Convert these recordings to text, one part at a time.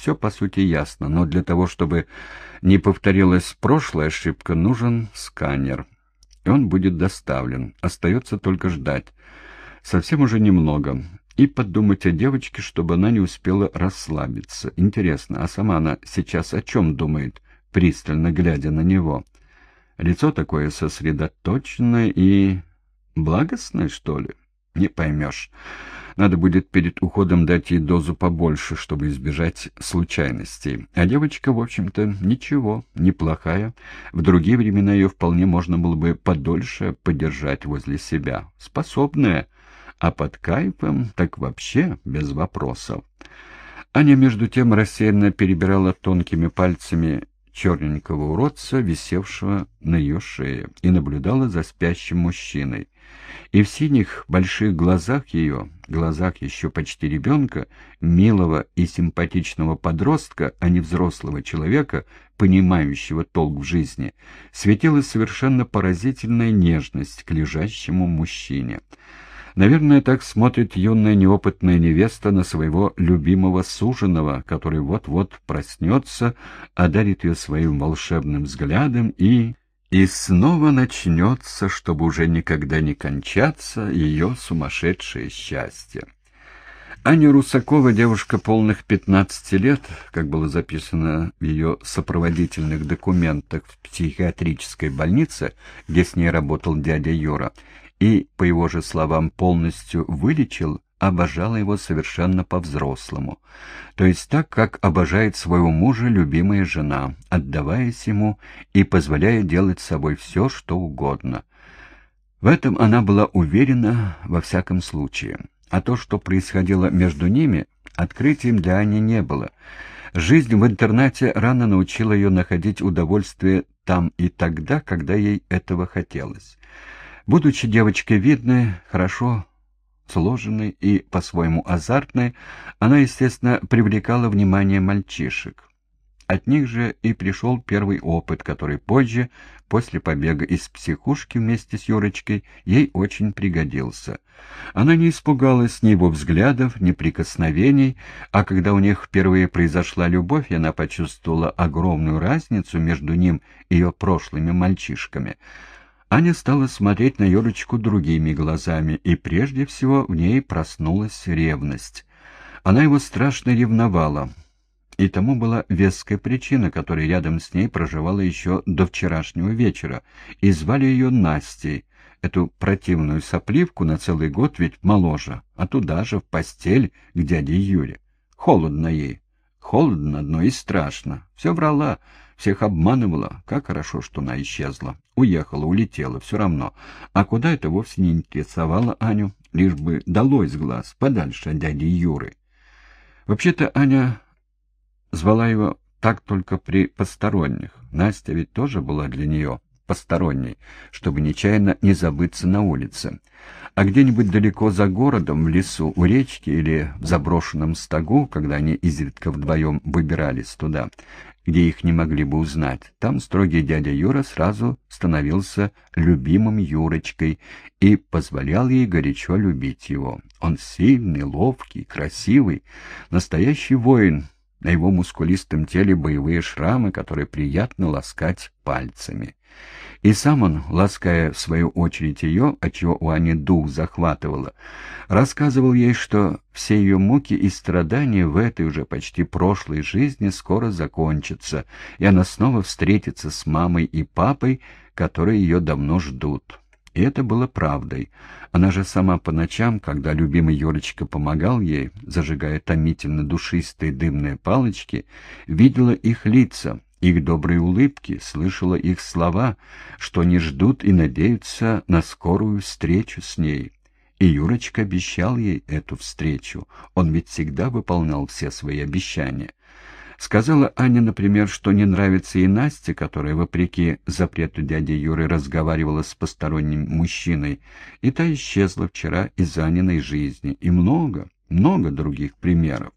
Все, по сути, ясно, но для того, чтобы не повторилась прошлая ошибка, нужен сканер. И он будет доставлен. Остается только ждать. Совсем уже немного. И подумать о девочке, чтобы она не успела расслабиться. Интересно, а сама она сейчас о чем думает, пристально глядя на него? Лицо такое сосредоточенное и... благостное, что ли? Не поймешь. Надо будет перед уходом дать ей дозу побольше, чтобы избежать случайностей. А девочка, в общем-то, ничего, неплохая. В другие времена ее вполне можно было бы подольше подержать возле себя. Способная, а под кайфом так вообще без вопросов. Аня, между тем, рассеянно перебирала тонкими пальцами черненького уродца, висевшего на ее шее, и наблюдала за спящим мужчиной. И в синих больших глазах ее, глазах еще почти ребенка, милого и симпатичного подростка, а не взрослого человека, понимающего толк в жизни, светила совершенно поразительная нежность к лежащему мужчине. Наверное, так смотрит юная неопытная невеста на своего любимого суженого, который вот-вот проснется, одарит ее своим волшебным взглядом и... И снова начнется, чтобы уже никогда не кончаться, ее сумасшедшее счастье. Аня Русакова, девушка полных 15 лет, как было записано в ее сопроводительных документах в психиатрической больнице, где с ней работал дядя Юра, и, по его же словам, полностью вылечил, обожала его совершенно по-взрослому, то есть так, как обожает своего мужа любимая жена, отдаваясь ему и позволяя делать с собой все, что угодно. В этом она была уверена во всяком случае. А то, что происходило между ними, открытием для Ани не было. Жизнь в интернате рано научила ее находить удовольствие там и тогда, когда ей этого хотелось. Будучи девочкой видной, хорошо сложенной и по-своему азартной, она, естественно, привлекала внимание мальчишек. От них же и пришел первый опыт, который позже, после побега из психушки вместе с Юрочкой, ей очень пригодился. Она не испугалась ни его взглядов, ни прикосновений, а когда у них впервые произошла любовь, она почувствовала огромную разницу между ним и ее прошлыми мальчишками — Аня стала смотреть на Юрочку другими глазами, и прежде всего в ней проснулась ревность. Она его страшно ревновала, и тому была веская причина, которая рядом с ней проживала еще до вчерашнего вечера, и звали ее Настей, эту противную сопливку на целый год ведь моложе, а туда же, в постель, к дяде Юре. Холодно ей. Холодно одно и страшно. Все врала, всех обманывала. Как хорошо, что она исчезла. Уехала, улетела, все равно. А куда это вовсе не интересовало Аню, лишь бы долой с глаз, подальше от дяди Юры. Вообще-то Аня звала его так только при посторонних. Настя ведь тоже была для нее посторонней, чтобы нечаянно не забыться на улице. А где-нибудь далеко за городом, в лесу, у речки или в заброшенном стогу, когда они изредка вдвоем выбирались туда, где их не могли бы узнать, там строгий дядя Юра сразу становился любимым Юрочкой и позволял ей горячо любить его. Он сильный, ловкий, красивый, настоящий воин, на его мускулистом теле боевые шрамы, которые приятно ласкать пальцами. И сам он, лаская в свою очередь ее, отчего у Ани дух захватывало, рассказывал ей, что все ее муки и страдания в этой уже почти прошлой жизни скоро закончатся, и она снова встретится с мамой и папой, которые ее давно ждут. И это было правдой. Она же сама по ночам, когда любимый Юрочка помогал ей, зажигая томительно душистые дымные палочки, видела их лица, их добрые улыбки, слышала их слова, что они ждут и надеются на скорую встречу с ней. И Юрочка обещал ей эту встречу. Он ведь всегда выполнял все свои обещания. Сказала Аня, например, что не нравится и Насте, которая, вопреки запрету дяди Юры, разговаривала с посторонним мужчиной, и та исчезла вчера из Аниной жизни. И много, много других примеров.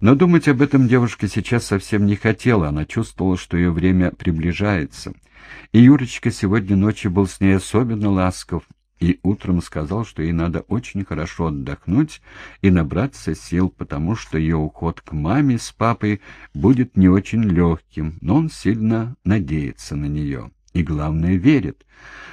Но думать об этом девушка сейчас совсем не хотела, она чувствовала, что ее время приближается. И Юрочка сегодня ночью был с ней особенно ласков, и утром сказал, что ей надо очень хорошо отдохнуть и набраться сил, потому что ее уход к маме с папой будет не очень легким, но он сильно надеется на нее и, главное, верит.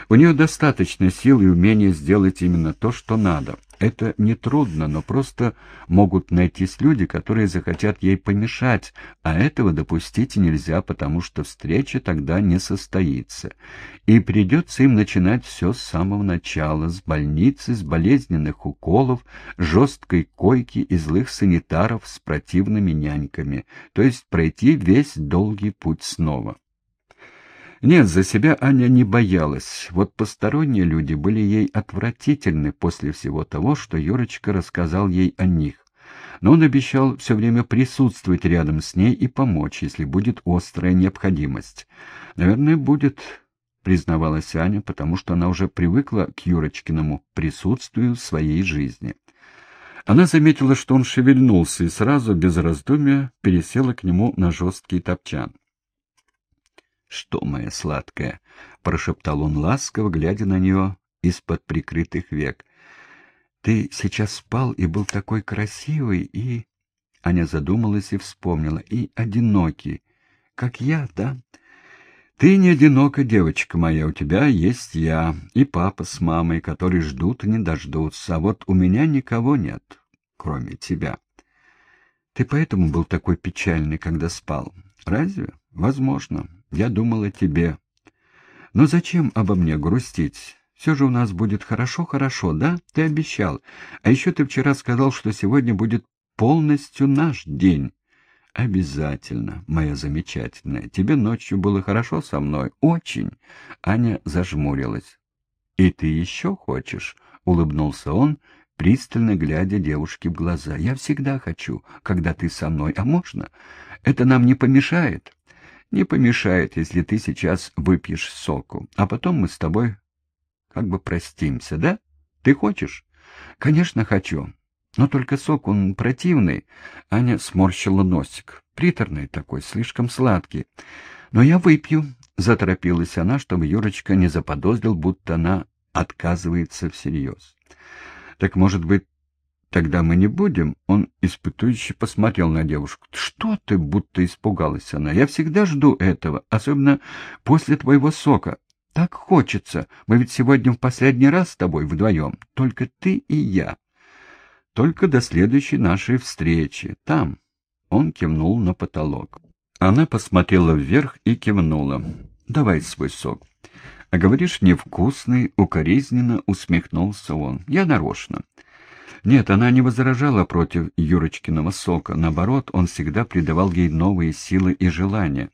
У нее достаточно сил и умения сделать именно то, что надо. Это нетрудно, но просто могут найтись люди, которые захотят ей помешать, а этого допустить нельзя, потому что встреча тогда не состоится. И придется им начинать все с самого начала, с больницы, с болезненных уколов, жесткой койки и злых санитаров с противными няньками, то есть пройти весь долгий путь снова. Нет, за себя Аня не боялась. Вот посторонние люди были ей отвратительны после всего того, что Юрочка рассказал ей о них. Но он обещал все время присутствовать рядом с ней и помочь, если будет острая необходимость. Наверное, будет, признавалась Аня, потому что она уже привыкла к Юрочкиному присутствию в своей жизни. Она заметила, что он шевельнулся, и сразу, без раздумья, пересела к нему на жесткий топчан. «Что, моя сладкая?» — прошептал он ласково, глядя на нее из-под прикрытых век. «Ты сейчас спал и был такой красивый и...» Аня задумалась и вспомнила. «И одинокий. Как я, да?» «Ты не одинока, девочка моя, у тебя есть я и папа с мамой, которые ждут и не дождутся, а вот у меня никого нет, кроме тебя. Ты поэтому был такой печальный, когда спал? Разве? Возможно. Я думал о тебе. Но зачем обо мне грустить? Все же у нас будет хорошо-хорошо, да? Ты обещал. А еще ты вчера сказал, что сегодня будет полностью наш день. Обязательно, моя замечательная. Тебе ночью было хорошо со мной? Очень. Аня зажмурилась. И ты еще хочешь? Улыбнулся он, пристально глядя девушке в глаза. Я всегда хочу, когда ты со мной. А можно? Это нам не помешает? Не помешает, если ты сейчас выпьешь соку, а потом мы с тобой как бы простимся, да? Ты хочешь? Конечно, хочу. Но только сок, он противный. Аня сморщила носик. Приторный такой, слишком сладкий. Но я выпью, — заторопилась она, чтобы Юрочка не заподозрил, будто она отказывается всерьез. Так, может быть, Тогда мы не будем. Он испытующе посмотрел на девушку. Что ты, будто испугалась она. Я всегда жду этого, особенно после твоего сока. Так хочется. Мы ведь сегодня в последний раз с тобой вдвоем. Только ты и я. Только до следующей нашей встречи. Там. Он кивнул на потолок. Она посмотрела вверх и кивнула. Давай свой сок. А говоришь, невкусный, укоризненно усмехнулся он. Я нарочно. Нет, она не возражала против Юрочкиного сока. Наоборот, он всегда придавал ей новые силы и желания.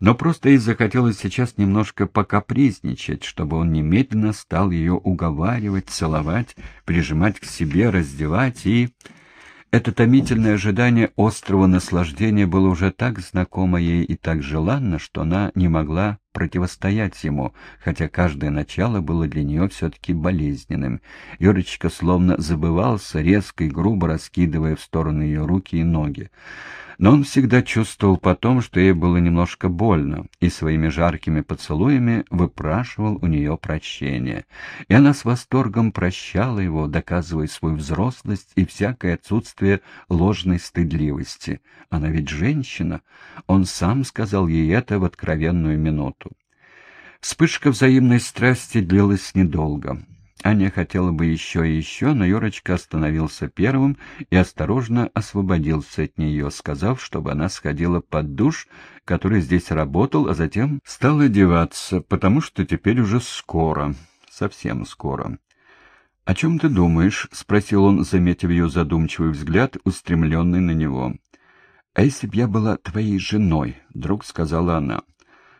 Но просто ей захотелось сейчас немножко покапризничать, чтобы он немедленно стал ее уговаривать, целовать, прижимать к себе, раздевать и... Это томительное ожидание острого наслаждения было уже так знакомо ей и так желанно, что она не могла противостоять ему, хотя каждое начало было для нее все-таки болезненным. Юрочка словно забывался, резко и грубо раскидывая в стороны ее руки и ноги. Но он всегда чувствовал потом, что ей было немножко больно, и своими жаркими поцелуями выпрашивал у нее прощения. И она с восторгом прощала его, доказывая свою взрослость и всякое отсутствие ложной стыдливости. Она ведь женщина. Он сам сказал ей это в откровенную минуту. Вспышка взаимной страсти длилась недолго. Аня хотела бы еще и еще, но Юрочка остановился первым и осторожно освободился от нее, сказав, чтобы она сходила под душ, который здесь работал, а затем стала одеваться, потому что теперь уже скоро, совсем скоро. «О чем ты думаешь?» — спросил он, заметив ее задумчивый взгляд, устремленный на него. «А если б я была твоей женой?» — вдруг сказала она.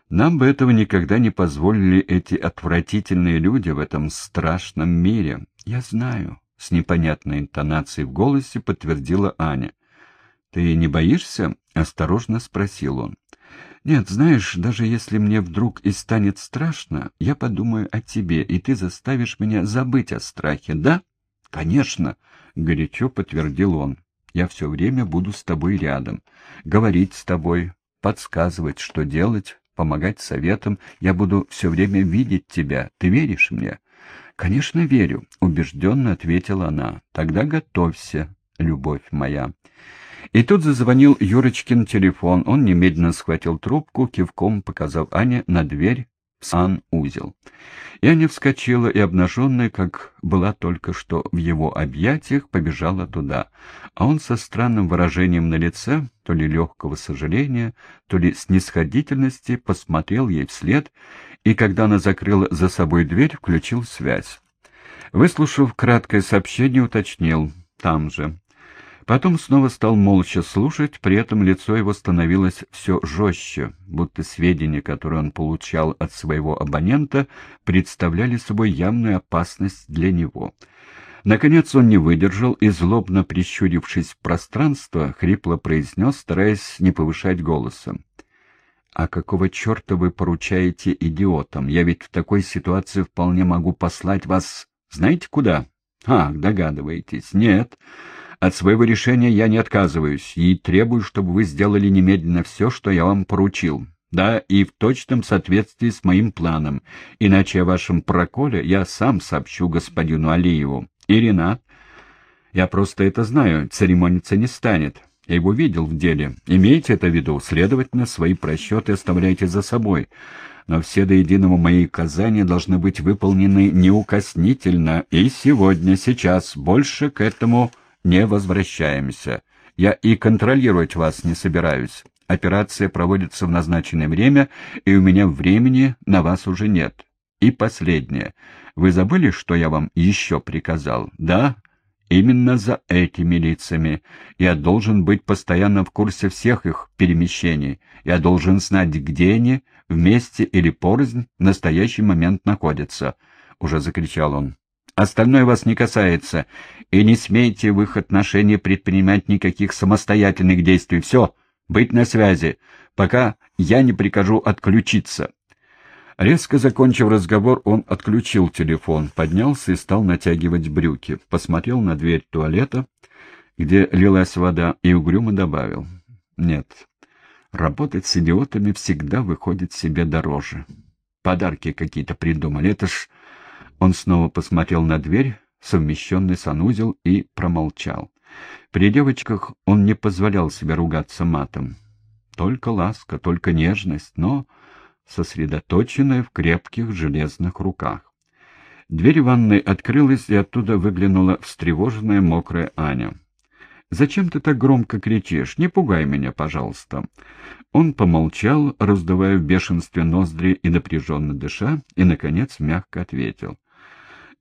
Нам бы этого никогда не позволили эти отвратительные люди в этом страшном мире. Я знаю, — с непонятной интонацией в голосе подтвердила Аня. Ты не боишься? — осторожно спросил он. Нет, знаешь, даже если мне вдруг и станет страшно, я подумаю о тебе, и ты заставишь меня забыть о страхе, да? Конечно, — горячо подтвердил он. Я все время буду с тобой рядом, говорить с тобой, подсказывать, что делать, помогать советам. Я буду все время видеть тебя. Ты веришь мне? «Конечно, верю», — убежденно ответила она. «Тогда готовься, любовь моя». И тут зазвонил Юрочкин телефон. Он немедленно схватил трубку, кивком показав Ане на дверь сан-узел. И Аня вскочила и, обнаженная, как была только что в его объятиях, побежала туда. А он со странным выражением на лице, то ли легкого сожаления, то ли снисходительности, посмотрел ей вслед, и, когда она закрыла за собой дверь, включил связь. Выслушав краткое сообщение, уточнил «там же». Потом снова стал молча слушать, при этом лицо его становилось все жестче, будто сведения, которые он получал от своего абонента, представляли собой явную опасность для него. Наконец он не выдержал и, злобно прищурившись в пространство, хрипло произнес, стараясь не повышать голоса. «А какого черта вы поручаете идиотам? Я ведь в такой ситуации вполне могу послать вас... Знаете куда?» «Ах, догадываетесь. Нет». От своего решения я не отказываюсь и требую, чтобы вы сделали немедленно все, что я вам поручил. Да, и в точном соответствии с моим планом. Иначе о вашем проколе я сам сообщу господину Алиеву. И Ренат. Я просто это знаю, церемониться не станет. Я его видел в деле. Имейте это в виду, следовательно, свои просчеты оставляйте за собой. Но все до единого мои указания должны быть выполнены неукоснительно. И сегодня, сейчас, больше к этому не возвращаемся. Я и контролировать вас не собираюсь. Операция проводится в назначенное время, и у меня времени на вас уже нет. И последнее. Вы забыли, что я вам еще приказал? Да? Именно за этими лицами. Я должен быть постоянно в курсе всех их перемещений. Я должен знать, где они, вместе или порознь, в настоящий момент находятся. Уже закричал он. Остальное вас не касается, и не смейте в их отношении предпринимать никаких самостоятельных действий. Все, быть на связи, пока я не прикажу отключиться». Резко закончив разговор, он отключил телефон, поднялся и стал натягивать брюки, посмотрел на дверь туалета, где лилась вода, и угрюмо добавил. «Нет, работать с идиотами всегда выходит себе дороже. Подарки какие-то придумали, это ж он снова посмотрел на дверь, совмещенный санузел, и промолчал. При девочках он не позволял себе ругаться матом. Только ласка, только нежность, но сосредоточенная в крепких железных руках. Дверь ванной открылась, и оттуда выглянула встревоженная мокрая Аня. «Зачем ты так громко кричишь? Не пугай меня, пожалуйста». Он помолчал, раздувая в бешенстве ноздри и напряженно дыша, и, наконец, мягко ответил.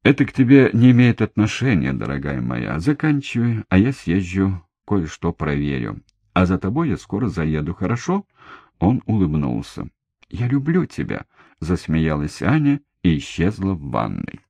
Это к тебе не имеет отношения, дорогая моя. Заканчивай, а я съезжу, кое-что проверю. А за тобой я скоро заеду, хорошо?» Он улыбнулся. «Я люблю тебя», — засмеялась Аня и исчезла в ванной.